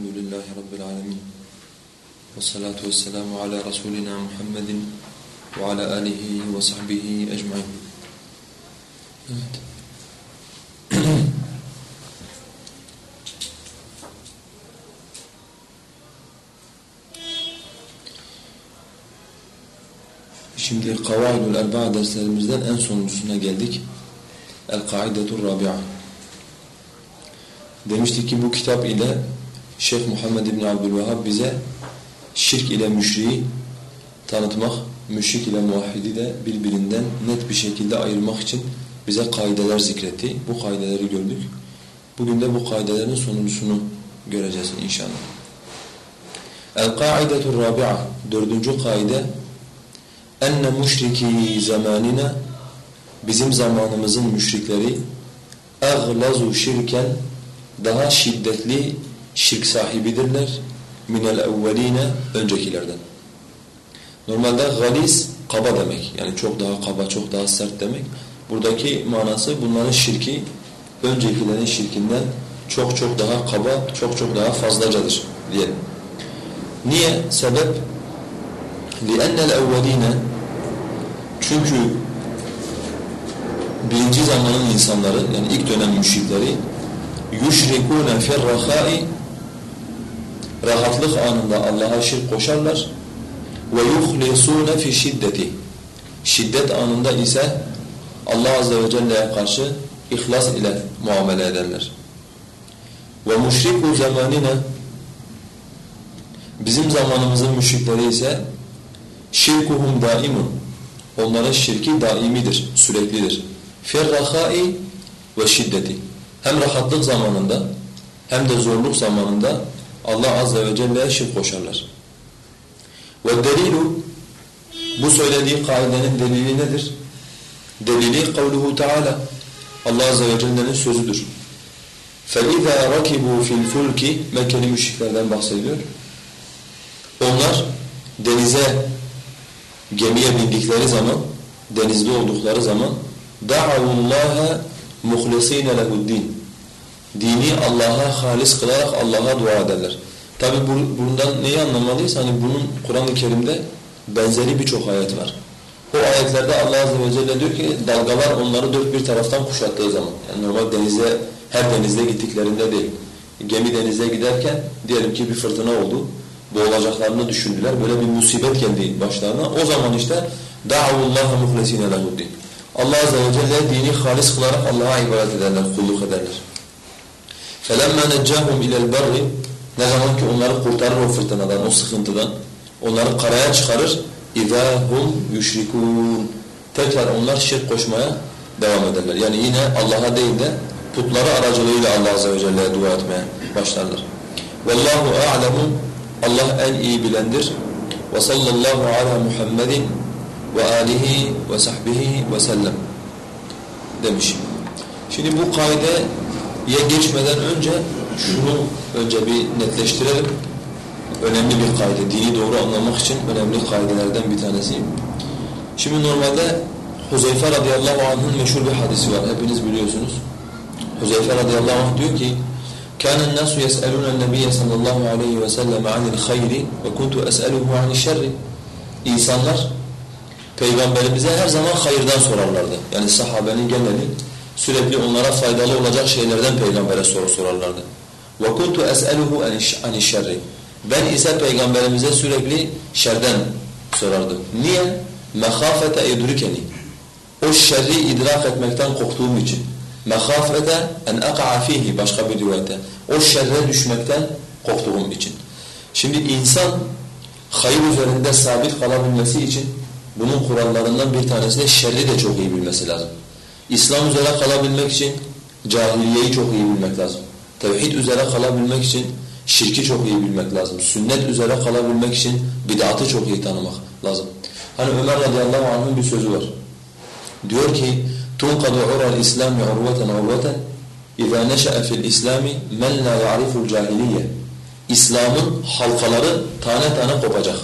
Elhamdülillahi Rabbil alemin. Ve salatu ve selamu ala Resulina Muhammedin ve ala alihi ve sahbihi ecmain. Evet. Şimdi Kavaidul Erba'a derslerimizden en sonuncusuna geldik. El-Kaidetur Rabi'a. Demiştik ki bu kitap ile Şeyh Muhammed İbn Abdülvehhab bize şirk ile müşriği tanıtmak, müşrik ile muvahhidi de birbirinden net bir şekilde ayırmak için bize kaideler zikretti. Bu kaideleri gördük. Bugün de bu kaidelerin sonuncusunu göreceğiz inşallah. El-Kaidetur Rabi'a dördüncü kaide enne müşriki zamanina bizim zamanımızın müşrikleri aglazu şirken daha şiddetli şirk sahibidirler minel evveline öncekilerden. Normalde galiz kaba demek. Yani çok daha kaba, çok daha sert demek. Buradaki manası bunların şirki öncekilerin şirkinden çok çok daha kaba, çok çok daha fazlacadır diyelim. Niye? Sebep لِأَنَّ الْاَوَّلِينَ Çünkü birinci zamanın insanları yani ilk dönem müşrikleri يُشْرِكُونَ فِي الرَّخَاءِ rahatlık anında Allah'a şirk koşarlar. Ve yuhlisûne fi şiddeti. Şiddet anında ise Allah azze ve celle'ye karşı ihlas ile muamele ederler. Ve müşriku zamanine bizim zamanımızın müşrikleri ise şirkuhum daimun. Onların şirki daimidir, süreklidir. Ferrahai ve şiddeti. Hem rahatlık zamanında hem de zorluk zamanında Allah azze ve celle'ye şirk koşarlar. Ve delilu bu söylediği kaidenin delili nedir? Delili kavluhu Teala. Allah azze ve celle'nin sözüdür. فَإِذَا رَكِبُوا فِي الْفُلْكِ Mekkeli müşriklerden bahsediyor. Onlar denize, gemiye bindikleri zaman, denizde oldukları zaman دَعَوُ اللّٰهَ مُخْلِص۪ينَ لَهُ الدِّينَ Dini Allah'a halis kılarak Allah'a dua ederler. Tabi bundan neyi anlamalıyız? Hani bunun Kur'an-ı Kerim'de benzeri birçok ayet var. O ayetlerde Allah Azze ve Celle diyor ki dalgalar onları dört bir taraftan kuşattığı zaman. Yani normal denize, her denizde gittiklerinde değil. Gemi denize giderken diyelim ki bir fırtına oldu boğulacaklarını düşündüler. Böyle bir musibet geldi başlarına. O zaman işte دَعَوُ اللّٰهَ مُخْلَس۪ينَ لَهُ الدِّينَ Allah Azze ve Celle dini halis kılarak Allah'a ibadet ederler, kulluk ederler. فَلَمَّا نَجَّاهُمْ اِلَى الْبَرِّ Ne zaman ki onları kurtarır o fırtınadan, o sıkıntıdan, onları karaya çıkarır. اِذَا هُمْ يُشْرِكُونَ Tekrar onlar şirk koşmaya devam ederler. Yani yine Allah'a değil de putları aracılığıyla Allah Azze ve Celle'ye dua etmeye başlarlar. وَاللّٰهُ أَعْلَمُ Allah en iyi bilendir. Ve sallallahu ala Muhammedin ve alihi ve sahbihi ve sellem demiş. Şimdi bu kaideye geçmeden önce şunu önce bir netleştirelim. Önemli bir kaide, dini doğru anlamak için önemli kaidelerden bir tanesi. Şimdi normalde Huzeyfe radıyallahu anh'ın meşhur bir hadisi var. Hepiniz biliyorsunuz. Huzeyfe radıyallahu anh diyor ki كان الناس يسألون النبي صلى الله عليه وسلم عن الخير وكنت أسأله عن الشر İnsanlar Peygamberimize her zaman hayırdan sorarlardı. Yani sahabenin geneli sürekli onlara faydalı olacak şeylerden Peygamber'e soru sorarlardı. وَكُنْتُ أَسْأَلُهُ عَنِ الشَّرِّ Ben ise Peygamberimize sürekli şerden sorardım. Niye? مَخَافَةَ اِدْرِكَنِي O şerri idrak etmekten korktuğum için. مَخَافَةَ اَنْ اَقَعَ ف۪يهِ Başka bir rivayette. O şerre düşmekten korktuğum için. Şimdi insan hayır üzerinde sabit kalabilmesi için bunun kurallarından bir tanesi de şerri de çok iyi bilmesi lazım. İslam üzere kalabilmek için cahiliyeyi çok iyi bilmek lazım. Tevhid üzere kalabilmek için şirki çok iyi bilmek lazım. Sünnet üzere kalabilmek için bid'atı çok iyi tanımak lazım. Hani Ömer radıyallahu anh'ın bir sözü var. Diyor ki تنقض عرى الإسلام عروة عروة إذا نشأ في الإسلام من لا يعرف الجاهلية İslam'ın halkaları tane tane kopacak.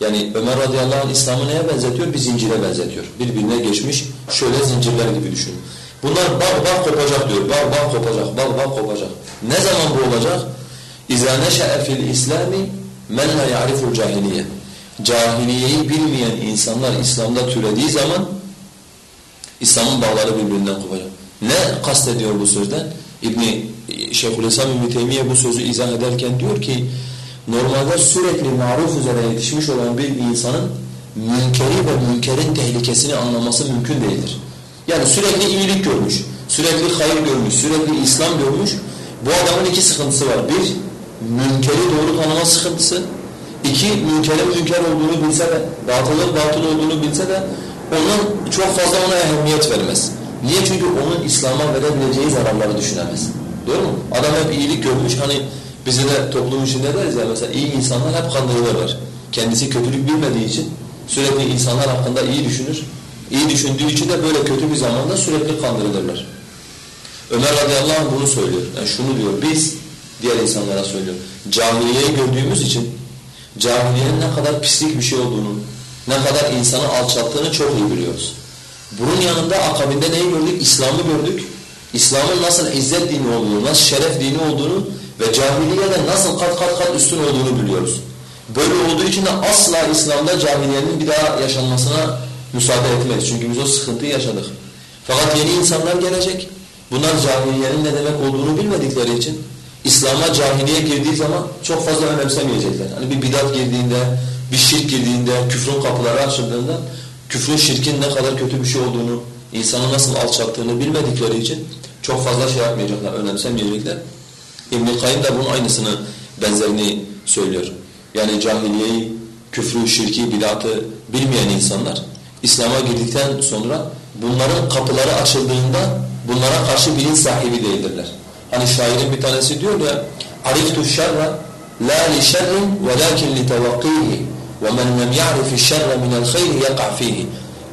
Yani Ömer radıyallahu anh İslam'ı neye benzetiyor? Bir zincire benzetiyor. Birbirine geçmiş şöyle zincirler gibi düşünün. Bunlar bak bak kopacak diyor. Bak bak kopacak, bak bak kopacak. Ne zaman bu olacak? اِذَا نَشَأَ فِي الْاِسْلَامِ مَنْ لَا يَعْرِفُ الْجَاهِلِيَّ Cahiliyeyi bilmeyen insanlar İslam'da türediği zaman İslam'ın bağları birbirinden kopacak. Ne kastediyor bu sözden? İbni Şeyhülislam İbni Teymiye bu sözü izah ederken diyor ki normalde sürekli maruf üzere yetişmiş olan bir insanın münkeri ve münkerin tehlikesini anlaması mümkün değildir. Yani sürekli iyilik görmüş, sürekli hayır görmüş, sürekli İslam görmüş. Bu adamın iki sıkıntısı var. Bir, münkeri doğru tanıma sıkıntısı. İki, münkerin münker olduğunu bilse de, batılın batıl olduğunu bilse de onun çok fazla ona ehemmiyet vermez. Niye? Çünkü onun İslam'a verebileceği zararları düşünemez. Doğru mu? Adam hep iyilik görmüş. Hani bizi de toplum içinde deriz ya mesela iyi insanlar hep kandırılırlar. Kendisi kötülük bilmediği için sürekli insanlar hakkında iyi düşünür. İyi düşündüğü için de böyle kötü bir zamanda sürekli kandırılırlar. Ömer radıyallahu anh bunu söylüyor. Yani şunu diyor, biz diğer insanlara söylüyor. Cahiliyeyi gördüğümüz için cahiliyenin ne kadar pislik bir şey olduğunu, ne kadar insanı alçalttığını çok iyi biliyoruz. Bunun yanında akabinde neyi gördük? İslam'ı gördük. İslam'ın nasıl izzet dini olduğunu, nasıl şeref dini olduğunu ve cahiliyede nasıl kat kat kat üstün olduğunu biliyoruz. Böyle olduğu için de asla İslam'da cahiliyenin bir daha yaşanmasına müsaade etmeyiz. Çünkü biz o sıkıntıyı yaşadık. Fakat yeni insanlar gelecek. Bunlar cahiliyenin ne demek olduğunu bilmedikleri için İslam'a cahiliye girdiği zaman çok fazla önemsemeyecekler. Hani bir bidat girdiğinde, bir şirk girdiğinde, küfrün kapıları açıldığında küfrün şirkin ne kadar kötü bir şey olduğunu, insanı nasıl alçalttığını bilmedikleri için çok fazla şey yapmayacaklar, önemsemeyecekler. İbn-i Kayyum da bunun aynısını, benzerini söylüyor. Yani cahiliyeyi, küfrü, şirki, bidatı bilmeyen insanlar İslam'a girdikten sonra bunların kapıları açıldığında bunlara karşı bilinç sahibi değildirler. Hani şairin bir tanesi diyor ya عَرِفْتُ الشَّرَّ لَا لِشَرٍ وَلَاكِنْ لِتَوَقِّيهِ وَمَنْ لَمْ يَعْرِفِ الشَّرَّ مِنَ الْخَيْرِ يَقَعْ ف۪يهِ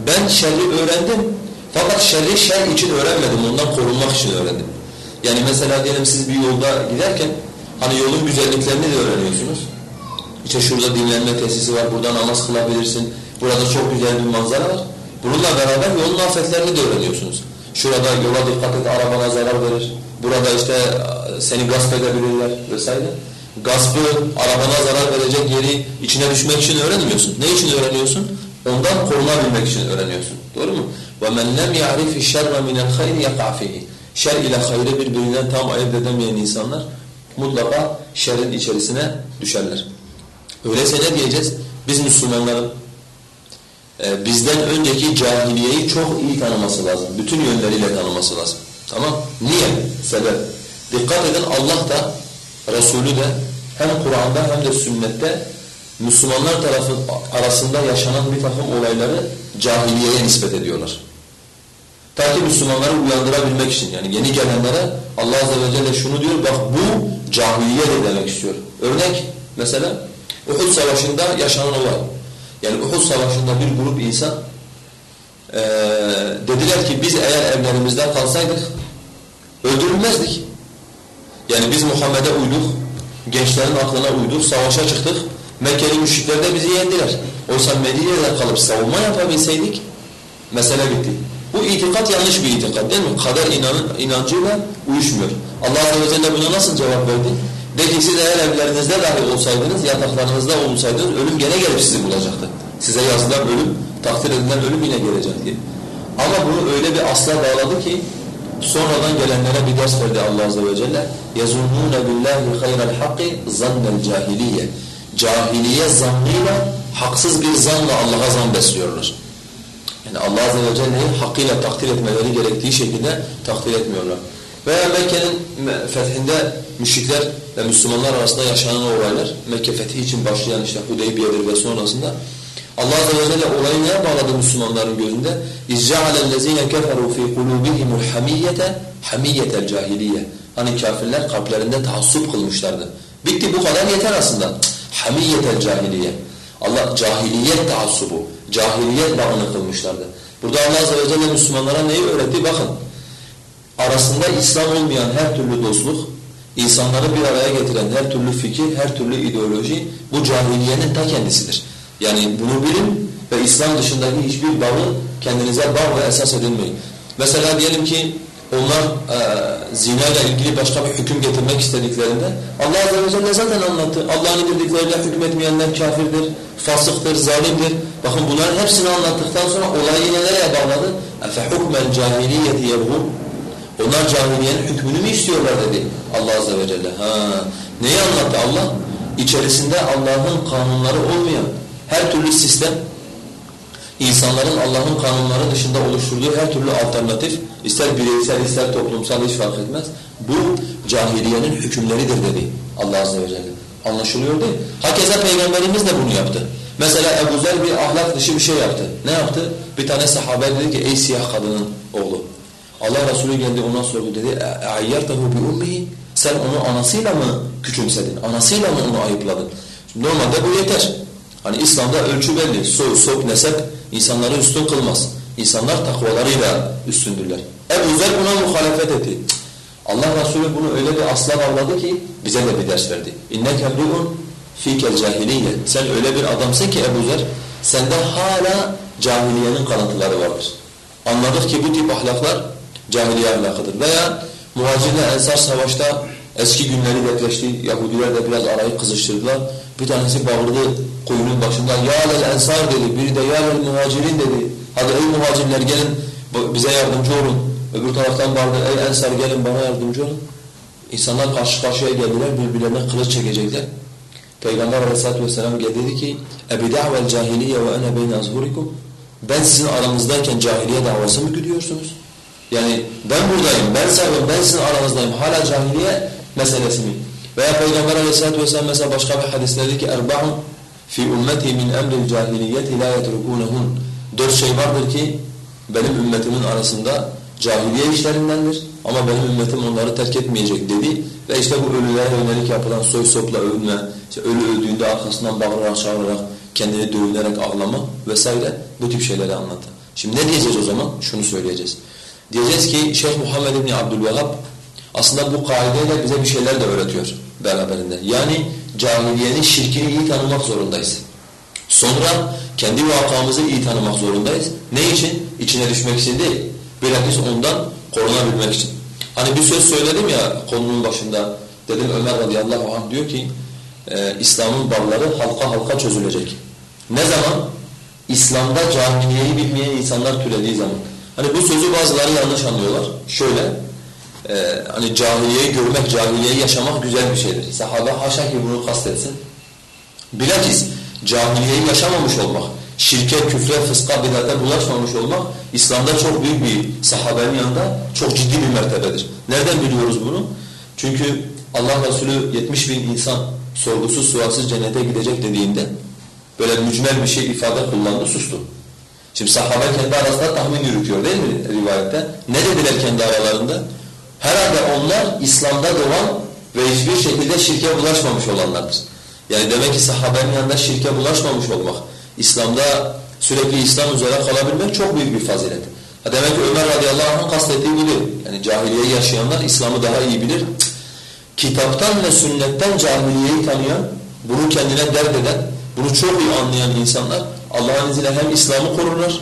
Ben şerri öğrendim fakat şerri şer için öğrenmedim, ondan korunmak için öğrendim. Yani mesela diyelim siz bir yolda giderken hani yolun güzelliklerini de öğreniyorsunuz. İşte şurada dinlenme tesisi var, burada namaz kılabilirsin, burada çok güzel bir manzara var. Bununla beraber yolun afetlerini de öğreniyorsunuz. Şurada yola dikkat et, arabana zarar verir. Burada işte seni gasp edebilirler vesaire. Gaspı, arabana zarar verecek yeri içine düşmek için öğrenmiyorsun. Ne için öğreniyorsun? Ondan korunabilmek için öğreniyorsun. Doğru mu? وَمَنْ لَمْ يَعْرِفِ الشَّرَّ مِنَ الْخَيْرِ يَقَعْ فِيهِ Şer ile hayrı birbirinden tam ayırt edemeyen insanlar mutlaka şerrin içerisine düşerler. Öyleyse ne diyeceğiz? Biz Müslümanların e, bizden önceki cahiliyeyi çok iyi tanıması lazım. Bütün yönleriyle tanıması lazım. Tamam? Niye? Sebep. Dikkat edin Allah da Resulü de hem Kur'an'da hem de sünnette Müslümanlar tarafı arasında yaşanan bir takım olayları cahiliyeye nispet ediyorlar. Ta ki Müslümanları uyandırabilmek için yani yeni gelenlere Allah Azze ve Celle şunu diyor bak bu cahiliye de demek istiyor. Örnek mesela Uhud Savaşı'nda yaşanan olay. Yani Uhud Savaşı'nda bir grup insan ee, dediler ki biz eğer evlerimizde kalsaydık öldürülmezdik. Yani biz Muhammed'e uyduk, gençlerin aklına uyduk, savaşa çıktık. Mekkeli müşrikler de bizi yendiler. Oysa Medine'de kalıp savunma yapabilseydik mesele bitti. Bu itikat yanlış bir itikat değil mi? Kader inanın, inancıyla uyuşmuyor. Allah Azze ve Celle buna nasıl cevap verdi? Dedi siz eğer evlerinizde dahi olsaydınız, yataklarınızda olsaydınız ölüm gene gelip sizi bulacaktı. Size yazılan ölüm, takdir edilen ölüm yine gelecekti. Ama bunu öyle bir asla bağladı ki sonradan gelenlere bir ders verdi Allah Azze ve Celle. يَزُنُّونَ بِاللّٰهِ خَيْرَ الْحَقِّ زَنَّ الْجَاهِلِيَّ Cahiliye zannıyla, haksız bir zanla Allah'a zan besliyorlar. Yani Allah Azze ve Celle'yi hakkıyla takdir etmeleri gerektiği şekilde takdir etmiyorlar. Veya Mekke'nin fethinde müşrikler ve Müslümanlar arasında yaşanan olaylar, Mekke fethi için başlayan işte Hudeybiye'dir ve sonrasında Allah Azze ve Celle olayı neye bağladı Müslümanların gözünde? اِزْجَعَلَ الَّذ۪ينَ كَفَرُوا ف۪ي قُلُوبِهِمُ الْحَمِيَّةَ حَمِيَّةَ الْجَاهِلِيَّ Hani kafirler kalplerinde taassup kılmışlardı. Bitti bu kadar yeter aslında. حَمِيَّةَ الْجَاهِلِيَّ Allah cahiliyet taassubu, cahiliyet bağını kılmışlardı. Burada Allah Azze ve Celle Müslümanlara neyi öğretti? Bakın, arasında İslam olmayan her türlü dostluk, insanları bir araya getiren her türlü fikir, her türlü ideoloji bu cahiliyenin ta kendisidir. Yani bunu bilin ve İslam dışındaki hiçbir bağı kendinize bağ ve esas edinmeyin. Mesela diyelim ki onlar e, zina ile ilgili başka bir hüküm getirmek istediklerinde Allah Azze ve Celle zaten anlattı. Allah'ın indirdikleriyle hükmetmeyenler kafirdir, fasıktır, zalimdir. Bakın bunların hepsini anlattıktan sonra olayı yine nereye bağladı? اَفَحُكْمَ الْجَاهِلِيَّةِ يَبْغُونَ Onlar cahiliyenin hükmünü mü istiyorlar dedi Allah Azze ve Celle. Ha, neyi anlattı Allah? İçerisinde Allah'ın kanunları olmayan her türlü sistem, insanların Allah'ın kanunları dışında oluşturduğu her türlü alternatif, ister bireysel ister toplumsal hiç fark etmez, bu cahiliyenin hükümleridir dedi Allah Azze ve Celle. Anlaşılıyor değil Hakeza Peygamberimiz de bunu yaptı. Mesela Ebu Zer bir ahlak dışı bir şey yaptı. Ne yaptı? Bir tane sahabe dedi ki ey siyah kadının oğlu. Allah Resulü geldi ona sordu dedi اَعَيَّرْتَهُ بِأُمِّهِ Sen onu anasıyla mı küçümsedin? Anasıyla mı onu ayıpladın? Şimdi normalde bu yeter. Hani İslam'da ölçü belli. Soy, sok, nesep insanları üstün kılmaz. İnsanlar takvalarıyla üstündürler. Ebu Zer buna muhalefet etti. Allah Resulü bunu öyle bir asla avladı ki bize de bir ders verdi. İnneke emru'un fikel cahiliye. Sen öyle bir adamsın ki Ebu Zer, sende hala cahiliyenin kalıntıları vardır. Anladık ki bu tip ahlaklar cahiliye ahlakıdır. Veya muhacirle ensar savaşta eski günleri dekleşti. Yahudiler de biraz arayı kızıştırdılar. Bir tanesi bağırdı kuyunun başında ya lel ensar dedi. Biri de ya lel muhacirin dedi. Hadi ey muhacirler gelin bize yardımcı olun. Öbür taraftan bağırdı ey ensar gelin bana yardımcı olun. İnsanlar karşı karşıya geldiler birbirlerine kılıç çekecekler. Peygamber aleyhissalatu vesselam dedi ki اَبِدَعْوَ الْجَاهِلِيَّ وَاَنَا بَيْنَ أَزْهُرِكُمْ Ben sizin aranızdayken cahiliye davası mı güdüyorsunuz? Yani ben buradayım, ben sahibim, ben sizin aranızdayım. Hala cahiliye meselesi mi? Veya Peygamber aleyhissalatu vesselam mesela başka bir hadiste dedi ki اَرْبَعٌ fi ummeti min emril cahiliyeti la yetrukunehun. Dört şey vardır ki benim ümmetimin arasında cahiliye işlerindendir ama benim ümmetim onları terk etmeyecek dedi ve işte bu ölülere yönelik yapılan soy sopla övünme, işte ölü öldüğünde arkasından bağırarak çağırarak kendini dövünerek ağlama vesaire bu tip şeyleri anlattı. Şimdi ne diyeceğiz o zaman? Şunu söyleyeceğiz. Diyeceğiz ki Şeyh Muhammed İbni Abdülvehhab aslında bu kaideyle bize bir şeyler de öğretiyor beraberinde. Yani cahiliyenin şirkini iyi tanımak zorundayız. Sonra kendi vakamızı iyi tanımak zorundayız. Ne için? İçine düşmek için değil. Bilakis ondan korunabilmek için. Hani bir söz söyledim ya konunun başında. Dedim Ömer radıyallahu anh diyor ki e, İslam'ın bağları halka halka çözülecek. Ne zaman? İslam'da cahiliyeyi bilmeyen insanlar türediği zaman. Hani bu sözü bazıları yanlış anlıyorlar. Şöyle, e, hani cahiliyeyi görmek, cahiliyeyi yaşamak güzel bir şeydir. Sahabe haşa ki bunu kastetsin. Bilakis cahiliyeyi yaşamamış olmak, şirke, küfre, fıska, bidate bulaşmamış olmak İslam'da çok büyük bir sahabenin yanında çok ciddi bir mertebedir. Nereden biliyoruz bunu? Çünkü Allah Resulü 70 bin insan sorgusuz sualsiz cennete gidecek dediğinde böyle mücmel bir şey ifade kullandı, sustu. Şimdi sahabe kendi arasında tahmin yürütüyor değil mi rivayette? Ne dediler kendi aralarında? Herhalde onlar İslam'da doğan ve hiçbir şekilde şirke bulaşmamış olanlardır. Yani demek ki sahabenin yanında şirke bulaşmamış olmak, İslam'da sürekli İslam üzere kalabilmek çok büyük bir fazilet. Ha demek ki Ömer radıyallahu anh'ın kastettiği bu değil. Yani cahiliyeyi yaşayanlar İslam'ı daha iyi bilir. Kitaptan ve sünnetten cahiliyeyi tanıyan, bunu kendine dert eden, bunu çok iyi anlayan insanlar Allah'ın izniyle hem İslam'ı korurlar,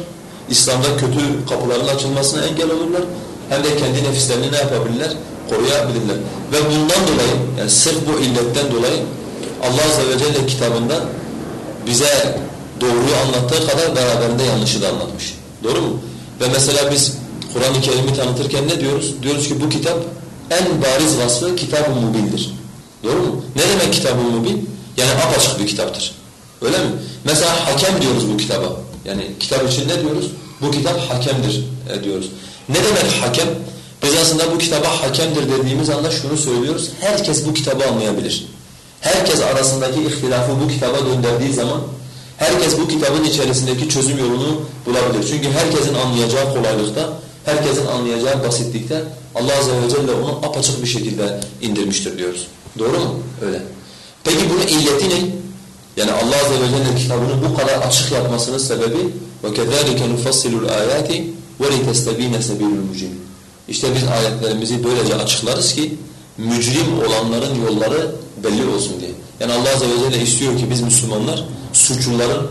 İslam'da kötü kapıların açılmasına engel olurlar, hem de kendi nefislerini ne yapabilirler? Koruyabilirler. Ve bundan dolayı, yani sırf bu illetten dolayı Allah Azze ve Celle kitabında bize doğruyu anlattığı kadar beraberinde yanlışı da anlatmış. Doğru mu? Ve mesela biz Kur'an-ı Kerim'i tanıtırken ne diyoruz? Diyoruz ki bu kitap en bariz vasfı kitab-ı mubindir. Doğru mu? Ne demek kitab-ı mubin? Yani apaçık bir kitaptır. Öyle mi? Mesela hakem diyoruz bu kitaba. Yani kitap için ne diyoruz? Bu kitap hakemdir e, diyoruz. Ne demek hakem? Biz aslında bu kitaba hakemdir dediğimiz anda şunu söylüyoruz. Herkes bu kitabı anlayabilir Herkes arasındaki ihtilafı bu kitaba gönderdiği zaman herkes bu kitabın içerisindeki çözüm yolunu bulabilir. Çünkü herkesin anlayacağı kolaylıkta, herkesin anlayacağı basitlikte Allah Azze ve Celle onu apaçık bir şekilde indirmiştir diyoruz. Doğru mu? Öyle. Peki bunun illeti ne? Yani Allah Azze ve Celle kitabını bu kadar açık yapmasının sebebi وَكَذَٰلِكَ نُفَصِّلُ الْآيَاتِ وَلِتَسْتَب۪ينَ سَب۪يلُ الْمُجِينَ İşte biz ayetlerimizi böylece açıklarız ki mücrim olanların yolları belli olsun diye. Yani Allah Azze ve Celle istiyor ki biz Müslümanlar suçluların,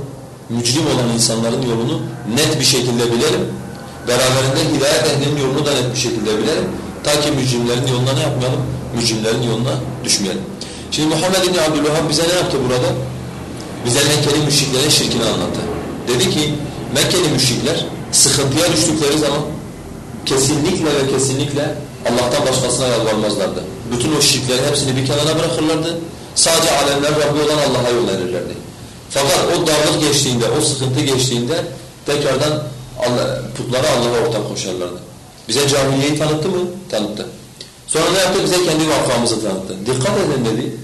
mücrim olan insanların yolunu net bir şekilde bilelim Beraberinde hidayet ehlinin yolunu da net bir şekilde bilelim. Ta ki mücrimlerin yoluna ne yapmayalım? Mücrimlerin yoluna düşmeyelim. Şimdi Muhammed İbni Abdülvahhab bize ne yaptı burada? Bize Mekkeli müşriklerin şirkini anlattı. Dedi ki Mekkeli müşrikler sıkıntıya düştükleri zaman kesinlikle ve kesinlikle Allah'tan başkasına yalvarmazlardı. Bütün o şirkleri hepsini bir kenara bırakırlardı. Sadece alemler Rabbi olan Allah'a yönelirlerdi. Fakat o darlık geçtiğinde, o sıkıntı geçtiğinde tekrardan Allah, putlara Allah'a ortak koşarlardı. Bize cahiliyeyi tanıttı mı? Tanıttı. Sonra ne yaptı? Bize kendi vakamızı tanıttı. Dikkat edin dedi.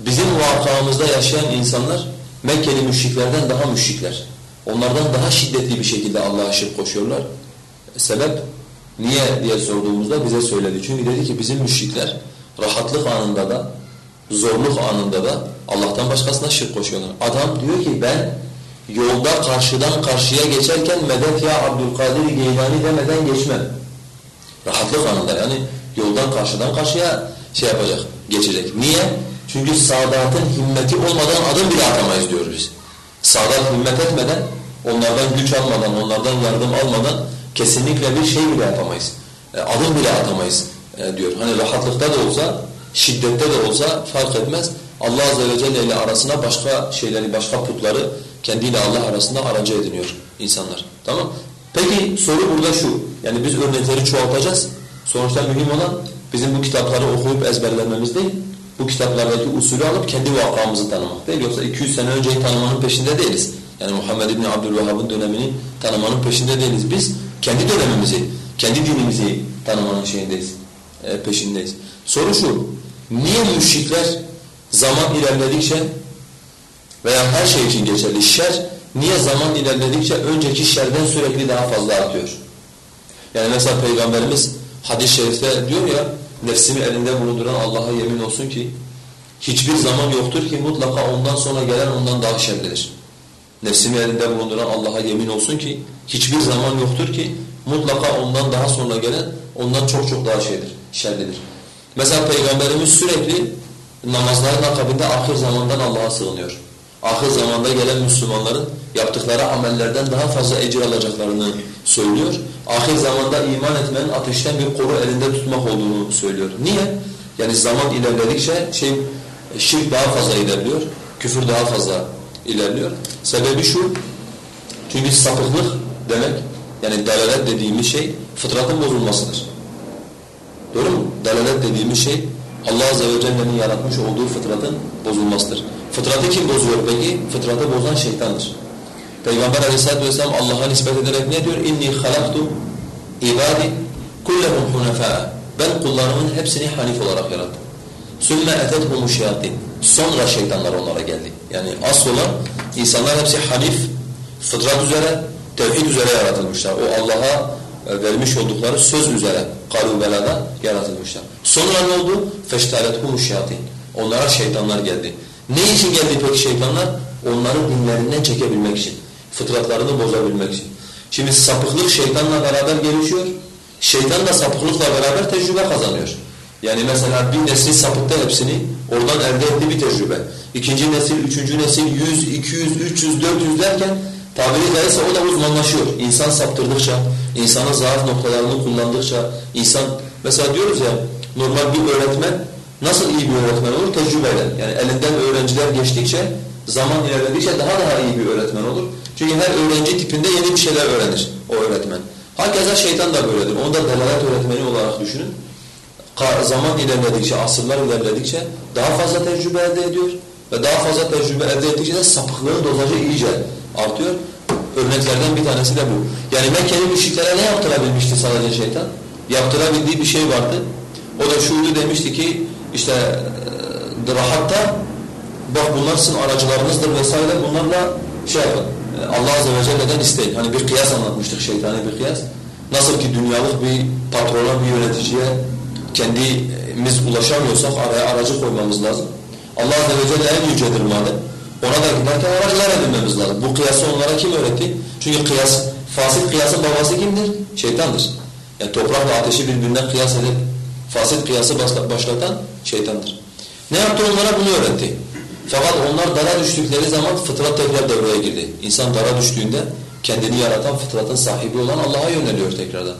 Bizim vakamızda yaşayan insanlar Mekkeli müşriklerden daha müşrikler. Onlardan daha şiddetli bir şekilde Allah'a şirk koşuyorlar. Sebep niye diye sorduğumuzda bize söyledi. Çünkü dedi ki bizim müşrikler rahatlık anında da zorluk anında da Allah'tan başkasına şirk koşuyorlar. Adam diyor ki ben yolda karşıdan karşıya geçerken medet ya Abdülkadir Geylani demeden geçmem. Rahatlık anında yani yoldan karşıdan karşıya şey yapacak, geçecek. Niye? Çünkü Sadat'ın himmeti olmadan adım bile atamayız diyoruz biz. Sadat himmet etmeden, onlardan güç almadan, onlardan yardım almadan kesinlikle bir şey bile yapamayız. E, adım bile atamayız e, diyor. Hani rahatlıkta da olsa, şiddette de olsa fark etmez. Allah Azze ve Celle ile arasına başka şeyleri, başka putları kendiyle Allah arasında aracı ediniyor insanlar. Tamam Peki soru burada şu. Yani biz örnekleri çoğaltacağız. Sonuçta mühim olan bizim bu kitapları okuyup ezberlememiz değil. Bu kitaplardaki usulü alıp kendi vakamızı tanımak değil. Yoksa 200 sene önceyi tanımanın peşinde değiliz. Yani Muhammed İbni Abdülvehhab'ın dönemini tanımanın peşinde değiliz. Biz kendi dönemimizi, kendi dinimizi tanımanın şeyindeyiz, e, peşindeyiz. Soru şu, niye müşrikler zaman ilerledikçe veya her şey için geçerli şer, niye zaman ilerledikçe önceki şerden sürekli daha fazla artıyor? Yani mesela Peygamberimiz hadis-i şerifte diyor ya, nefsimi elinde bulunduran Allah'a yemin olsun ki, hiçbir zaman yoktur ki mutlaka ondan sonra gelen ondan daha şerlidir. Nefsimi elinde bulunduran Allah'a yemin olsun ki, hiçbir zaman yoktur ki mutlaka ondan daha sonra gelen ondan çok çok daha şeydir, şerlidir. Mesela Peygamberimiz sürekli namazların akabinde ahir zamandan Allah'a sığınıyor. Ahir zamanda gelen Müslümanların yaptıkları amellerden daha fazla ecir alacaklarını söylüyor. Ahir zamanda iman etmenin ateşten bir koru elinde tutmak olduğunu söylüyor. Niye? Yani zaman ilerledikçe şey şirk daha fazla ilerliyor, küfür daha fazla ilerliyor. Sebebi şu, çünkü sapıklık demek, yani dalalet dediğimiz şey fıtratın bozulmasıdır. Doğru mu? Dalalet dediğimiz şey Allah Azze ve Celle'nin yaratmış olduğu fıtratın bozulmasıdır. Fıtratı kim bozuyor peki? Fıtratı bozan şeytandır. Peygamber Aleyhisselatü vesselam Allah'a nispet ederek ne diyor? İnni halaktu ibadi kullehum hunefâ'a. Ben kullarımın hepsini hanif olarak yarattım. Sümme etethum şeyatin. Sonra şeytanlar onlara geldi. Yani asıl olan insanlar hepsi hanif, fıtrat üzere, tevhid üzere yaratılmışlar. O Allah'a e, vermiş oldukları söz üzere karu belada yaratılmışlar. Sonra ne oldu? فَشْتَالَتْهُمُ şeyatin. Onlara şeytanlar geldi. Ne için geldi peki şeytanlar? Onları dinlerinden çekebilmek için. Fıtratlarını bozabilmek için. Şimdi sapıklık şeytanla beraber gelişiyor. Şeytan da sapıklıkla beraber tecrübe kazanıyor. Yani mesela bir nesil sapıttı hepsini, oradan elde ettiği bir tecrübe. İkinci nesil, üçüncü nesil 100, 200, 300, 400 derken tabiri caizse o da uzmanlaşıyor. İnsan saptırdıkça, insanın zaaf noktalarını kullandıkça, insan mesela diyoruz ya normal bir öğretmen nasıl iyi bir öğretmen olur? Tecrübeyle. Yani elinden öğrenciler geçtikçe, zaman ilerledikçe daha daha iyi bir öğretmen olur. Çünkü her öğrenci tipinde yeni bir şeyler öğrenir o öğretmen. Hakeza şeytan da böyledir. Onu da delalet öğretmeni olarak düşünün. Zaman ilerledikçe, asırlar ilerledikçe daha fazla tecrübe elde ediyor ve daha fazla tecrübe elde ettikçe de sapıklığın dozajı iyice artıyor. Örneklerden bir tanesi de bu. Yani Mekke'li müşriklere ne yaptırabilmişti sadece şeytan? Yaptırabildiği bir şey vardı. O da şuydu demişti ki işte e, rahatta bak bunlar sizin aracılarınızdır vesaire bunlarla şey yapın. Allah Azze ve Celle'den isteyin. Hani bir kıyas anlatmıştık şeytani bir kıyas. Nasıl ki dünyalık bir patrona, bir yöneticiye kendimiz ulaşamıyorsak araya aracı koymamız lazım. Allah Azze ve Celle en yücedir madem. Ona da giderken aracılar edinmemiz lazım. Bu kıyası onlara kim öğretti? Çünkü kıyas, fasit kıyasın babası kimdir? Şeytandır. Yani toprakla ateşi birbirinden kıyas edip fasit kıyası başlatan şeytandır. Ne yaptı onlara? Bunu öğretti. Fakat onlar dara düştükleri zaman fıtrat tekrar devreye girdi. İnsan dara düştüğünde kendini yaratan fıtratın sahibi olan Allah'a yöneliyor tekrardan.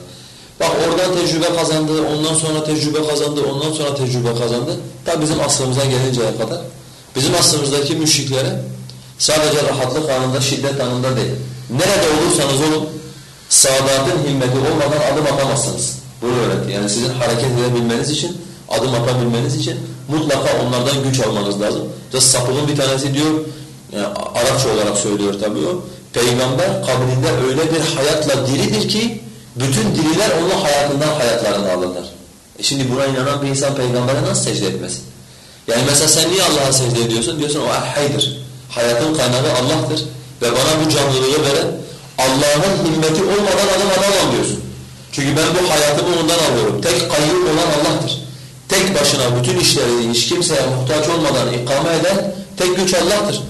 Bak oradan tecrübe kazandı, ondan sonra tecrübe kazandı, ondan sonra tecrübe kazandı. Ta bizim asrımıza gelinceye kadar bizim asrımızdaki müşriklere sadece rahatlık anında, şiddet anında değil. Nerede olursanız olun saadatın himmeti olmadan adım atamazsınız. Bunu öğretti. Yani sizin hareket edebilmeniz için, adım atabilmeniz için mutlaka onlardan güç almanız lazım. İşte sapığın bir tanesi diyor, yani Arapça olarak söylüyor tabii o. Peygamber kabrinde öyle bir hayatla diridir ki bütün diriler onun hayatından hayatlarını alırlar. E şimdi buna inanan bir insan peygambere nasıl secde etmez? Yani mesela sen niye Allah'a secde ediyorsun? Diyorsun o haydır. Hayatın kaynağı Allah'tır. Ve bana bu canlılığı veren Allah'ın himmeti olmadan adım atamam diyorsun. Çünkü ben bu hayatımı ondan alıyorum. Tek kayyum olan Allah'tır. Tek başına bütün işleri hiç kimseye muhtaç olmadan ikame eden tek güç Allah'tır.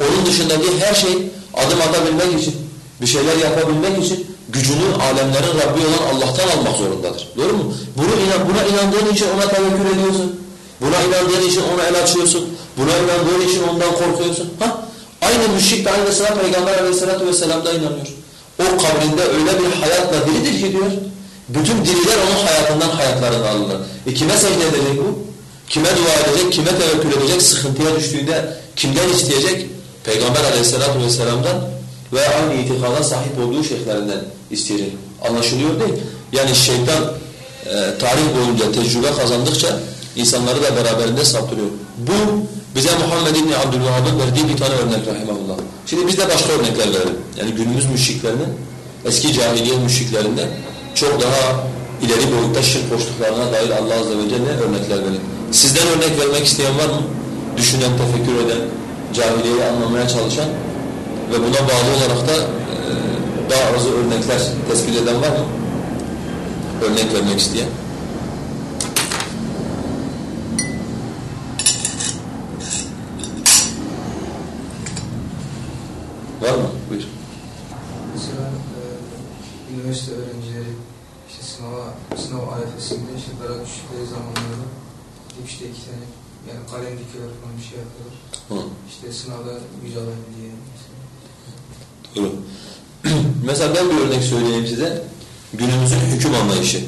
Onun dışındaki her şey adım atabilmek için, bir şeyler yapabilmek için gücünü alemlerin Rabbi olan Allah'tan almak zorundadır. Doğru mu? Bunu inan, buna inandığın için ona tevekkül ediyorsun. Buna inandığın için ona el açıyorsun. Buna inandığın için ondan korkuyorsun. Ha? Aynı müşrik de aynısına Peygamber aleyhissalatu vesselam'da inanıyor. O kabrinde öyle bir hayatla diridir ki diyor. Bütün diriler onun hayatından hayatlarını alırlar. E kime secde edecek bu? Kime dua edecek, kime tevekkül edecek, sıkıntıya düştüğünde kimden isteyecek? Peygamber aleyhissalatu vesselam'dan ve aynı itikada sahip olduğu şeyhlerinden isteyecek. Anlaşılıyor değil. Yani şeytan e, tarih boyunca tecrübe kazandıkça insanları da beraberinde saptırıyor. Bu bize Muhammed İbni Abdülvahhab'ın verdiği bir tane örnek rahimahullah. Şimdi biz de başka örnekler verelim. Yani günümüz müşriklerinin eski cahiliye müşriklerinden çok daha ileri boyutta şirk koştuklarına dair Allah Azze ve Celle örnekler verin. Sizden örnek vermek isteyen var mı? Düşünen, tefekkür eden, cahiliyeyi anlamaya çalışan ve buna bağlı olarak da daha azı örnekler tespit eden var mı? Örnek vermek isteyen. Var mı? Buyur. Mesela e, üniversite öğrencileri işte sınava, sınav arifesinde işte dara düştükleri zamanlarda gidip işte iki tane yani kalem dikiyorlar falan bir şey yapıyorlar. Hı. İşte sınavda alayım diye. Mesela. Doğru. mesela ben bir örnek söyleyeyim size. Günümüzün hüküm anlayışı.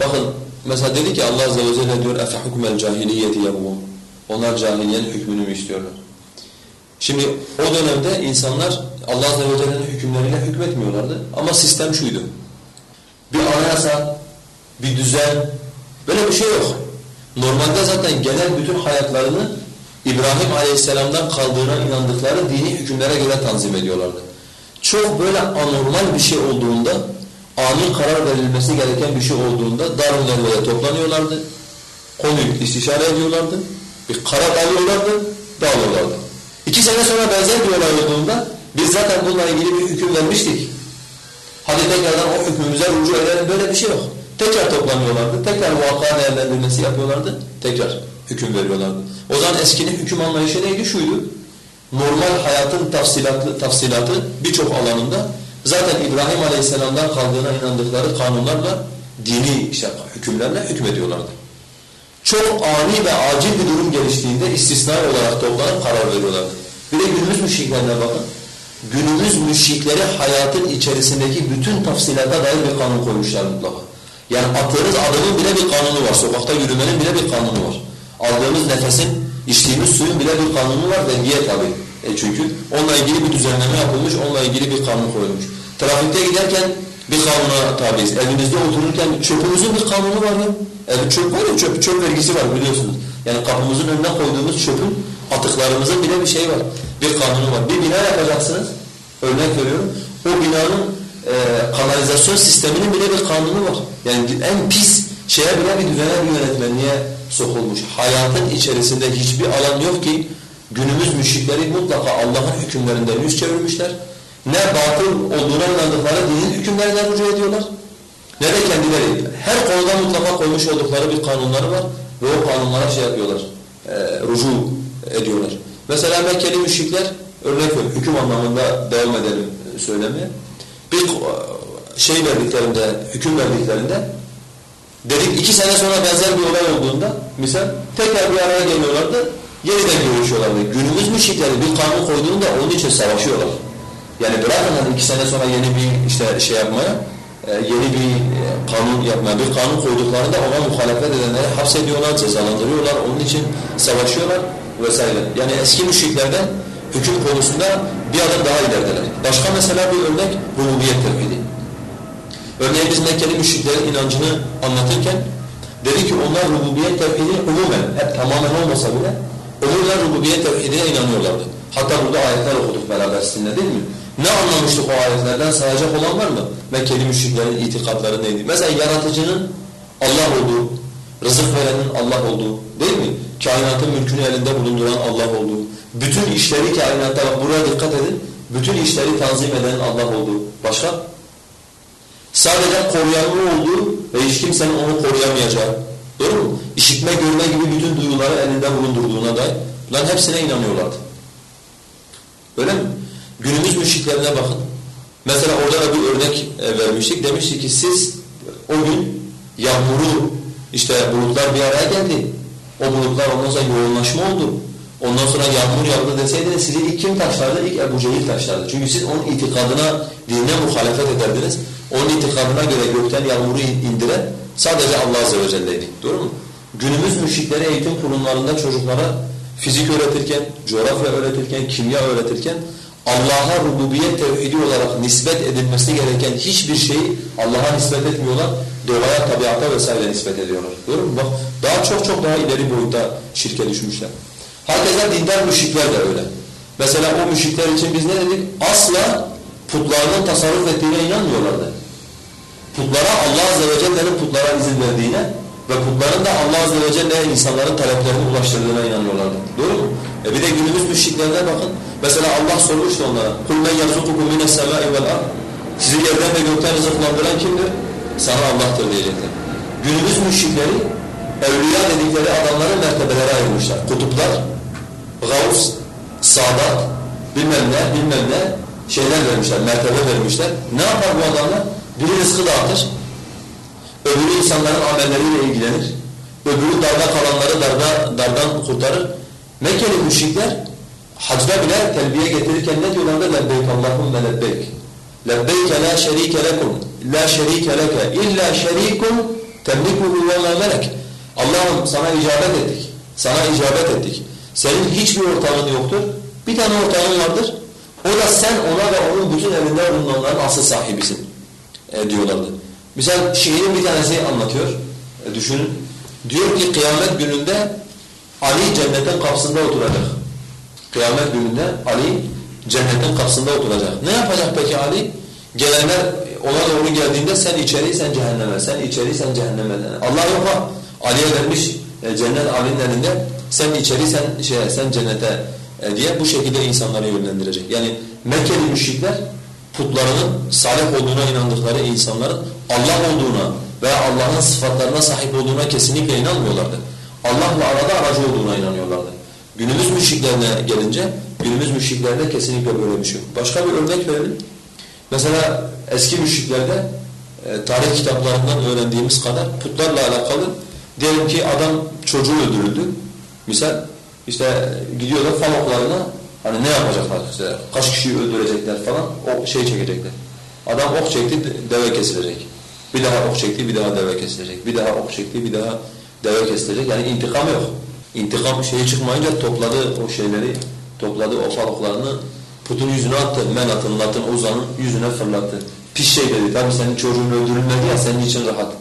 Bakın mesela dedi ki Allah Azze ve Celle diyor اَفَحُكْمَ الْجَاهِلِيَّةِ يَبْغُونَ Onlar cahiliyenin hükmünü mü istiyorlar? Şimdi o dönemde insanlar Allah Azze ve Celle'nin hükümleriyle hükmetmiyorlardı. Ama sistem şuydu. Bir anayasa, bir düzen, böyle bir şey yok. Normalde zaten genel bütün hayatlarını İbrahim Aleyhisselam'dan kaldığına inandıkları dini hükümlere göre tanzim ediyorlardı. Çok böyle anormal bir şey olduğunda, ani karar verilmesi gereken bir şey olduğunda Darun Nedve'de toplanıyorlardı. Konuyu istişare ediyorlardı. Bir karar alıyorlardı, dağılıyorlardı. İki sene sonra benzer bir olay olduğunda biz zaten bununla ilgili bir hüküm vermiştik. Hadi tekrardan o hükmümüze rücu edelim böyle bir şey yok. Tekrar toplanıyorlardı, tekrar vaka değerlendirmesi yapıyorlardı, tekrar hüküm veriyorlardı. O zaman eskinin hüküm anlayışı neydi? Şuydu. Normal hayatın tafsilatı, tafsilatı birçok alanında zaten İbrahim Aleyhisselam'dan kaldığına inandıkları kanunlarla dini işte hükümlerle hükmediyorlardı. Çok ani ve acil bir durum geliştiğinde istisnai olarak toplanıp karar veriyorlardı. Bir de günümüz müşriklerine bakın. Günümüz müşrikleri hayatın içerisindeki bütün tafsilata dair bir kanun koymuşlar mutlaka. Yani attığınız adımın bile bir kanunu var. Sokakta yürümenin bile bir kanunu var. Aldığımız nefesin, içtiğimiz suyun bile bir kanunu var ve niye tabii? E çünkü onunla ilgili bir düzenleme yapılmış, onunla ilgili bir kanun koyulmuş. Trafikte giderken bir kanuna tabiiz. Evinizde otururken çöpünüzün bir kanunu var ya. Evet, çöp var ya, çöp, çöp vergisi var biliyorsunuz. Yani kapımızın önüne koyduğumuz çöpün atıklarımızın bile bir şey var. Bir kanunu var. Bir bina yapacaksınız. Örnek veriyorum. O binanın e, kanalizasyon sisteminin bile bir kanunu var. Yani en pis şeye bile bir düzene bir yönetmenliğe sokulmuş. Hayatın içerisinde hiçbir alan yok ki günümüz müşrikleri mutlaka Allah'ın hükümlerinden yüz çevirmişler. Ne batıl olduğuna inandıkları dinin hükümlerine rücu ediyorlar. Ne de kendileri. Her konuda mutlaka koymuş oldukları bir kanunları var ve o kanunlara şey yapıyorlar, e, rücu ediyorlar. Mesela Mekkeli müşrikler, örnek veriyorum, hüküm anlamında devam edelim söylemeye. Bir şey verdiklerinde, hüküm verdiklerinde dedik iki sene sonra benzer bir olay olduğunda misal tekrar bir araya geliyorlardı, yeniden görüşüyorlardı. Günümüz müşrikleri bir kanun koyduğunda onun için savaşıyorlar. Yani bırakın hani iki sene sonra yeni bir işte şey yapmaya, e, yeni bir e, kanun yapmaya, bir kanun koyduklarında ona muhalefet edenleri hapsediyorlar, cezalandırıyorlar, onun için savaşıyorlar vesaire. Yani eski müşriklerden hüküm konusunda bir adım daha ilerideler. Başka mesela bir örnek rububiyet tevhidi. Örneğin biz Mekkeli müşriklerin inancını anlatırken dedi ki onlar rububiyet tevhidi umumen, hep tamamen olmasa bile umumen rububiyet tevhidine inanıyorlardı. Hatta burada ayetler okuduk beraber sizinle değil mi? Ne anlamıştık o ayetlerden sayacak olan var mı? Mekkeli müşriklerin itikadları neydi? Mesela yaratıcının Allah olduğu, rızık verenin Allah olduğu değil mi? Kainatın mülkünü elinde bulunduran Allah olduğu, bütün işleri kainatta, bak buraya dikkat edin, bütün işleri tanzim edenin Allah olduğu. Başka? Sadece koruyanlı olduğu ve hiç kimsenin onu koruyamayacağı. Doğru mu? İşitme, görme gibi bütün duyuları elinde bulundurduğuna dair. Bunların hepsine inanıyorlardı. Öyle mi? Günümüz müşriklerine bakın. Mesela orada da bir örnek e, vermiştik. Demiştik ki siz o gün yağmuru, işte bulutlar bir araya geldi. O bulutlar ondan sonra yoğunlaşma oldu. Ondan sonra yağmur yağdı deseydiniz sizi ilk kim taşlardı? İlk Ebu Cehil taşlardı. Çünkü siz onun itikadına, dinine muhalefet ederdiniz. Onun itikadına göre gökten yağmuru indiren sadece Allah Azze ve Celle'ydi. Doğru mu? Günümüz müşriklere eğitim kurumlarında çocuklara fizik öğretirken, coğrafya öğretirken, kimya öğretirken Allah'a rububiyet tevhidi olarak nispet edilmesi gereken hiçbir şeyi Allah'a nispet etmiyorlar. Doğaya, tabiata vesaire nispet ediyorlar. Doğru mu? Bak daha çok çok daha ileri boyutta şirke düşmüşler. Herkese dindar müşrikler de öyle. Mesela o müşrikler için biz ne dedik? Asla putlarının tasarruf ettiğine inanmıyorlardı. Putlara Allah Azze ve Celle'nin putlara izin verdiğine ve putların da Allah Azze ve Celle'ye insanların taleplerini ulaştırdığına inanıyorlardı. Doğru mu? E bir de günümüz müşriklerine bakın. Mesela Allah sormuştu onlara. قُلْ مَنْ يَرْزُقُكُمْ مِنَ السَّمَاءِ وَالْأَرْضِ Sizi yerden ve gökten rızıklandıran kimdir? Sana Allah'tır diyecekler. Günümüz müşrikleri evliya dedikleri adamları mertebelere ayırmışlar. Kutuplar, gavs, sadat, bilmem ne, bilmem ne şeyler vermişler, mertebe vermişler. Ne yapar bu adamlar? Biri rızkı dağıtır, öbürü insanların amelleriyle ilgilenir, öbürü darda kalanları darda, dardan kurtarır. Mekkeli müşrikler hacda bile telbiye getirirken ne diyorlardı? Lebbeyk Allahümme lebbeyk. Lebbeyke la şerike lekum. La şerike leke illa şerikun temlikuhu ve ma melek. Allah'ım sana icabet ettik. Sana icabet ettik. Senin hiçbir ortağın yoktur. Bir tane ortağın vardır. O da sen ona ve onun bütün elinde bulunanların asıl sahibisin e, diyorlardı. Misal şiirin bir tanesi anlatıyor. E, düşünün. Diyor ki kıyamet gününde Ali cennetin kapısında oturacak. Kıyamet gününde Ali cennetin kapısında oturacak. Ne yapacak peki Ali? Gelenler ona doğru geldiğinde sen içeri sen cehenneme, sen içeri sen cehenneme. Allah yok. Ali'ye vermiş e, cennet Ali'nin elinde. Sen içeri sen şey sen cennete diye bu şekilde insanları yönlendirecek. Yani Mekkeli müşrikler putlarının salih olduğuna inandıkları insanların Allah olduğuna veya Allah'ın sıfatlarına sahip olduğuna kesinlikle inanmıyorlardı. Allah'la arada aracı olduğuna inanıyorlardı. Günümüz müşriklerine gelince günümüz müşriklerde kesinlikle böyle bir şey yok. Başka bir örnek verelim. Mesela eski müşriklerde e, tarih kitaplarından öğrendiğimiz kadar putlarla alakalı diyelim ki adam çocuğu öldürüldü. Misal işte gidiyorlar fal oklarına hani ne yapacaklar işte kaç kişiyi öldürecekler falan o şey çekecekler. Adam ok çekti deve kesilecek. Bir daha ok çekti bir daha deve kesilecek. Bir daha ok çekti bir daha deve kesilecek. Yani intikam yok. İntikam şeyi çıkmayınca topladı o şeyleri, topladı o faloklarını putun yüzüne attı. Menat'ın, Lat'ın, Ozan'ın yüzüne fırlattı. Pis şey dedi. Tabi senin çocuğun öldürülmedi ya senin için rahat.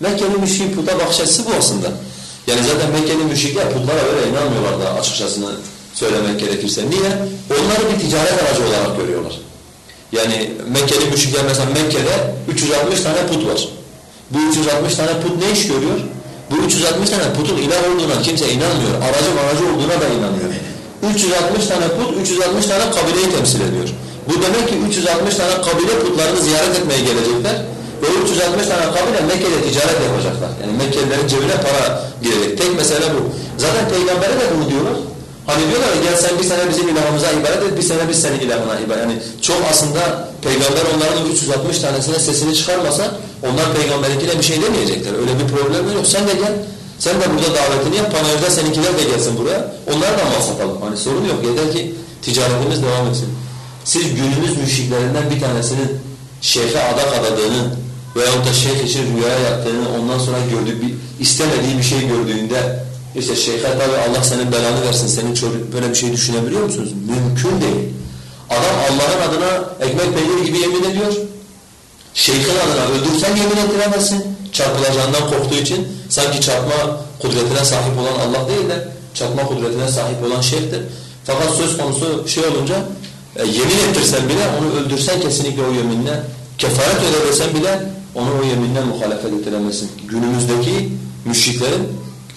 Mekkeli müşrik puta bakış açısı bu aslında. Yani zaten Mekkeli müşrikler putlara öyle inanmıyorlar da açıkçasını söylemek gerekirse. Niye? Onları bir ticaret aracı olarak görüyorlar. Yani Mekkeli müşrikler mesela Mekke'de 360 tane put var. Bu 360 tane put ne iş görüyor? Bu 360 tane putun ilah olduğuna kimse inanmıyor. Aracın aracı olduğuna da inanmıyor. 360 tane put, 360 tane kabileyi temsil ediyor. Bu demek ki 360 tane kabile putlarını ziyaret etmeye gelecekler. Ve 360 tane kabile Mekke'de ticaret yapacaklar. Yani Mekkelilerin cebine para girecek. Tek mesele bu. Zaten peygambere de bunu diyorlar. Hani diyorlar gel sen bir sene bizim ilahımıza ibadet et, bir sene biz senin ilahına ibadet Yani çok aslında peygamber onların 360 tanesine sesini çıkarmasa onlar peygamberinkine bir şey demeyecekler. Öyle bir problem yok. Sen de gel. Sen de burada davetini yap. Panayırda seninkiler de gelsin buraya. Onlara da mal satalım. Hani sorun yok. Yeter ki ticaretimiz devam etsin. Siz günümüz müşriklerinden bir tanesinin şeyhe adak adadığını veyahut da şeyh için rüyaya yattığını ondan sonra gördüğü bir, istemediği bir şey gördüğünde işte şeyhe tabi Allah senin belanı versin senin çocuk böyle bir şey düşünebiliyor musunuz? Mümkün değil. Adam Allah'ın adına ekmek peyniri gibi yemin ediyor. Şeyhin adına öldürsen yemin ettiremezsin. Çarpılacağından korktuğu için sanki çarpma kudretine sahip olan Allah değil de çarpma kudretine sahip olan şeyhtir. Fakat söz konusu şey olunca e, yemin ettirsen bile onu öldürsen kesinlikle o yeminle kefaret ödemesen bile onu o yeminle muhalefet ettiremezsin. Günümüzdeki müşriklerin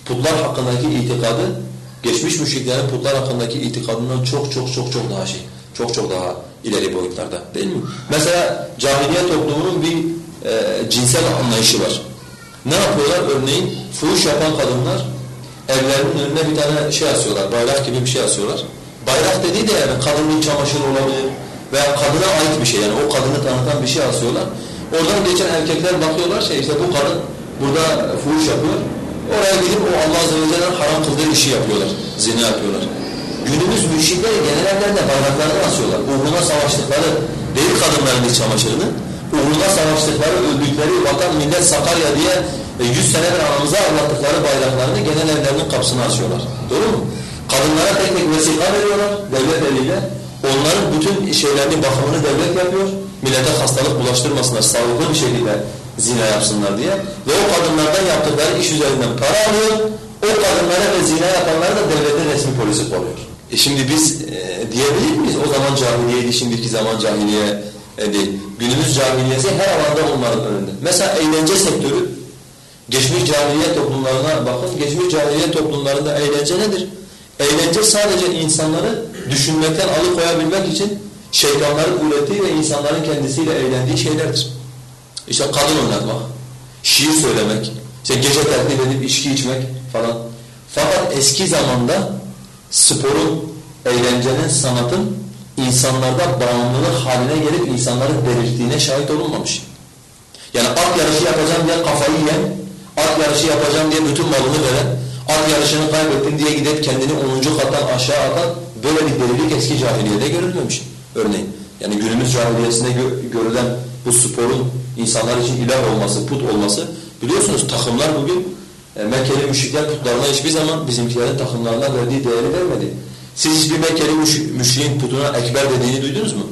putlar hakkındaki itikadı geçmiş müşriklerin putlar hakkındaki itikadından çok çok çok çok daha şey. Çok çok daha ileri boyutlarda değil mi? Mesela cahiliye toplumunun bir e, cinsel anlayışı var. Ne yapıyorlar? Örneğin fuhuş yapan kadınlar evlerinin önüne bir tane şey asıyorlar, bayrak gibi bir şey asıyorlar. Bayrak dediği de yani kadının çamaşırı olabilir veya kadına ait bir şey yani o kadını tanıtan bir şey asıyorlar. Oradan geçen erkekler bakıyorlar şey işte bu kadın burada fuhuş yapıyor. Oraya gidip o Allah Azze ve Celle'nin haram kıldığı işi yapıyorlar, zina yapıyorlar. Günümüz müşrikleri genel evlerinde bayraklarını asıyorlar. Uğruna savaştıkları değil kadınların çamaşırını, uğruna savaştıkları, öldükleri vatan millet Sakarya diye e, yüz senedir anamıza anlattıkları bayraklarını genel evlerinin kapısına asıyorlar. Doğru mu? Kadınlara tek tek vesika veriyorlar devlet eliyle. Onların bütün şeylerini, bakımını devlet yapıyor. Millete hastalık bulaştırmasınlar, sağlıklı bir şekilde zina yapsınlar diye. Ve o kadınlardan yaptıkları iş üzerinden para alıyor. O kadınlara ve zina yapanlara da devletin resmi polisi koruyor. E şimdi biz e, diyebilir miyiz o zaman cahiliyeydi, şimdiki zaman cahiliye değil. Günümüz cahiliyesi her alanda onların önünde. Mesela eğlence sektörü, geçmiş cahiliye toplumlarına bakın, geçmiş cahiliye toplumlarında eğlence nedir? Eğlence sadece insanları düşünmekten alıkoyabilmek için şeytanların ürettiği ve insanların kendisiyle eğlendiği şeylerdir. İşte kadın oynatmak, şiir söylemek, işte gece tertip edip içki içmek falan. Fakat eski zamanda sporun, eğlencenin, sanatın insanlarda bağımlılık haline gelip insanları delirttiğine şahit olunmamış. Yani at yarışı yapacağım diye kafayı yiyen, at yarışı yapacağım diye bütün malını veren, at yarışını kaybettim diye gidip kendini 10. kattan aşağı atan böyle bir delilik eski cahiliyede görülmemiş örneğin. Yani günümüz cahiliyesinde gö görülen bu sporun insanlar için ilah olması, put olması biliyorsunuz takımlar bugün e, Mekkeli müşrikler putlarına hiçbir zaman bizimkilerin takımlarına verdiği değeri vermedi. Siz hiçbir Mekkeli müş müşriğin putuna ekber dediğini duydunuz mu?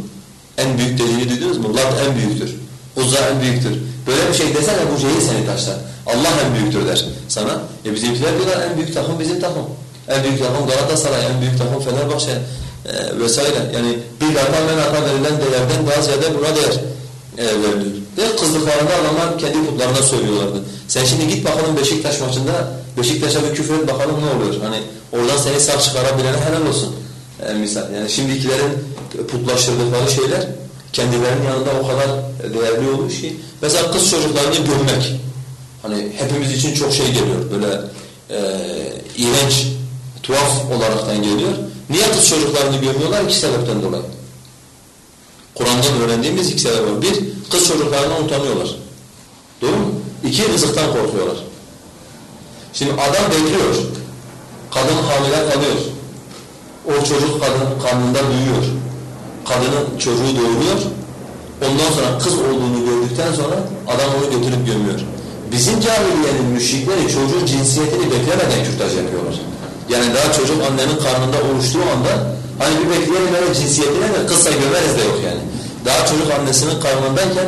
En büyük dediğini duydunuz mu? Lat en büyüktür. Uzza en büyüktür. Böyle bir şey desene bu cehil seni taşlar. Allah en büyüktür der sana. E bizimkiler diyorlar en büyük takım bizim takım. En büyük takım Galatasaray, en büyük takım Fenerbahçe e, vesaire. Yani bir lata menata verilen değerden daha ziyade buna değer e, veriliyor. Ve kızdıklarında adamlar kendi putlarına söylüyorlardı. Sen şimdi git bakalım Beşiktaş maçında Beşiktaş'a bir küfür et bakalım ne oluyor. Hani oradan seni sağ çıkarabilene helal olsun. E, misal. Yani şimdikilerin putlaştırdıkları şeyler kendilerinin yanında o kadar değerli olmuş ki. Mesela kız çocuklarını görmek. Hani hepimiz için çok şey geliyor. Böyle e, iğrenç, tuhaf olaraktan geliyor. Niye kız çocuklarını görmüyorlar? İki sebepten dolayı. Kur'an'dan öğrendiğimiz iki sebep var. Bir, kız çocuklarından utanıyorlar. Doğru mu? İki, rızıktan korkuyorlar. Şimdi adam bekliyor. Kadın hamile kalıyor. O çocuk kadın karnında büyüyor. Kadının çocuğu doğuruyor. Ondan sonra kız olduğunu gördükten sonra adam onu götürüp gömüyor. Bizim cahiliyenin müşrikleri çocuğun cinsiyetini beklemeden kürtaj yapıyorlar. Yani daha çocuk annenin karnında oluştuğu anda hani bir bekleyelim öyle cinsiyetine de kızsa gömeriz de yok yani. Daha çocuk annesinin karnındayken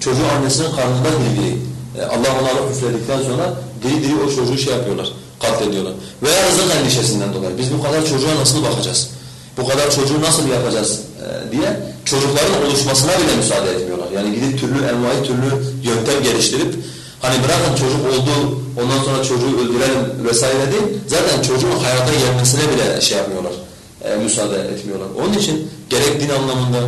çocuğu annesinin karnında diri e, Allah ona alıp üfledikten sonra diri diri o çocuğu şey yapıyorlar, katlediyorlar. Veya rızık endişesinden dolayı. Biz bu kadar çocuğa nasıl bakacağız? Bu kadar çocuğu nasıl yapacağız e, diye çocukların oluşmasına bile müsaade etmiyorlar. Yani gidip türlü envai türlü yöntem geliştirip hani bırakın çocuk oldu ondan sonra çocuğu öldürelim vesaire değil. Zaten çocuğun hayata gelmesine bile şey yapmıyorlar. E, müsaade etmiyorlar. Onun için gerek din anlamında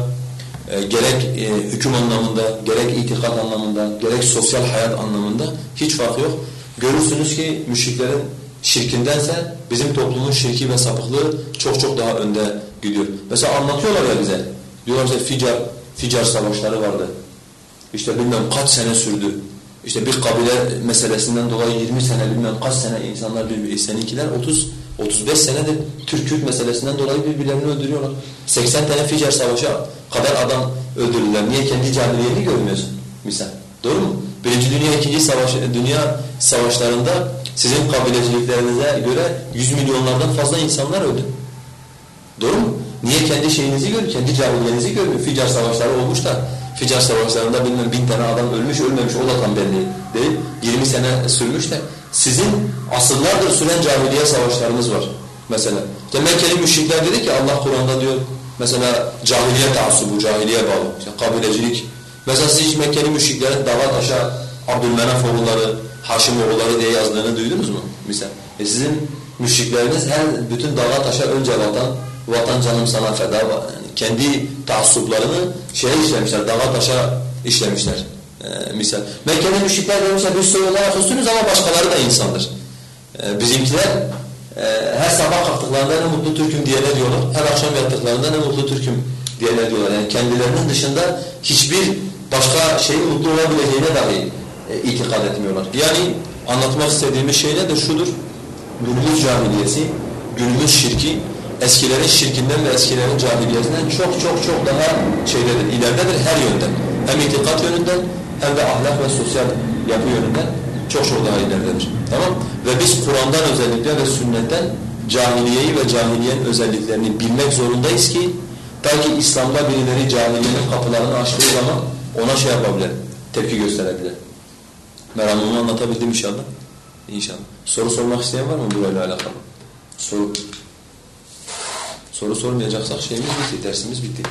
e, gerek e, hüküm anlamında, gerek itikat anlamında, gerek sosyal hayat anlamında hiç fark yok. Görürsünüz ki müşriklerin şirkindense bizim toplumun şirki ve sapıklığı çok çok daha önde gidiyor. Mesela anlatıyorlar ya bize. Diyorlar işte Ficar, Ficar savaşları vardı. İşte bilmem kaç sene sürdü. İşte bir kabile meselesinden dolayı 20 sene bilmem kaç sene insanlar bir seninkiler 30 35 senedir Türk-Kürt meselesinden dolayı birbirlerini öldürüyorlar. 80 tane Ficar Savaşı kadar adam öldürdüler. Niye kendi cahiliyeni görmüyorsun? Misal. Doğru mu? Birinci Dünya, ikinci savaş, Dünya savaşlarında sizin kabileciliklerinize göre yüz milyonlardan fazla insanlar öldü. Doğru mu? Niye kendi şeyinizi görüyor, kendi cahiliyenizi görmüyor? Ficar savaşları olmuş da Ficar savaşlarında bilmem bin tane adam ölmüş ölmemiş o da tam belli değil. 20 sene sürmüş de sizin asıllardır süren cahiliye savaşlarınız var mesela. Mekkeli müşrikler dedi ki Allah Kur'an'da diyor mesela cahiliye taassubu, cahiliye bağlı, işte kabilecilik. Mesela siz hiç Mekkeli müşriklerin dağa taşa Abdülmenaf oğulları, Haşim oğulları diye yazdığını duydunuz mu? Misal. E sizin müşrikleriniz her bütün dağa taşa önce vatan, vatan canım sana feda var. Kendi taassuplarını şeye işlemişler, dağa taşa işlemişler. Ee, misal. Mekke'de müşrikler demişler biz soy olarak üstünüz ama başkaları da insandır. Ee, bizimkiler e, her sabah kalktıklarında ne mutlu Türk'üm diyene diyorlar. Her akşam yattıklarında ne mutlu Türk'üm diyene diyorlar. Yani kendilerinin dışında hiçbir başka şeyin mutlu olabileceğine dahi e, itikad etmiyorlar. Yani anlatmak istediğimiz şey nedir? Şudur. Günümüz cahiliyesi, günümüz şirki eskilerin şirkinden ve eskilerin cahiliyetinden çok çok çok daha şeydedir, ileridedir her yönden. Hem itikat yönünden hem de ahlak ve sosyal yapı yönünden çok çok daha ileridedir. Tamam? Ve biz Kur'an'dan özellikle ve sünnetten cahiliyeyi ve cahiliyenin özelliklerini bilmek zorundayız ki belki İslam'da birileri cahiliyenin kapılarını açtığı zaman ona şey yapabilir, tepki gösterebilir. Meramımı anlatabildim inşallah. İnşallah. Soru sormak isteyen var mı burayla alakalı? Soru. Soru sormayacaksak şeyimiz bitti, dersimiz bitti.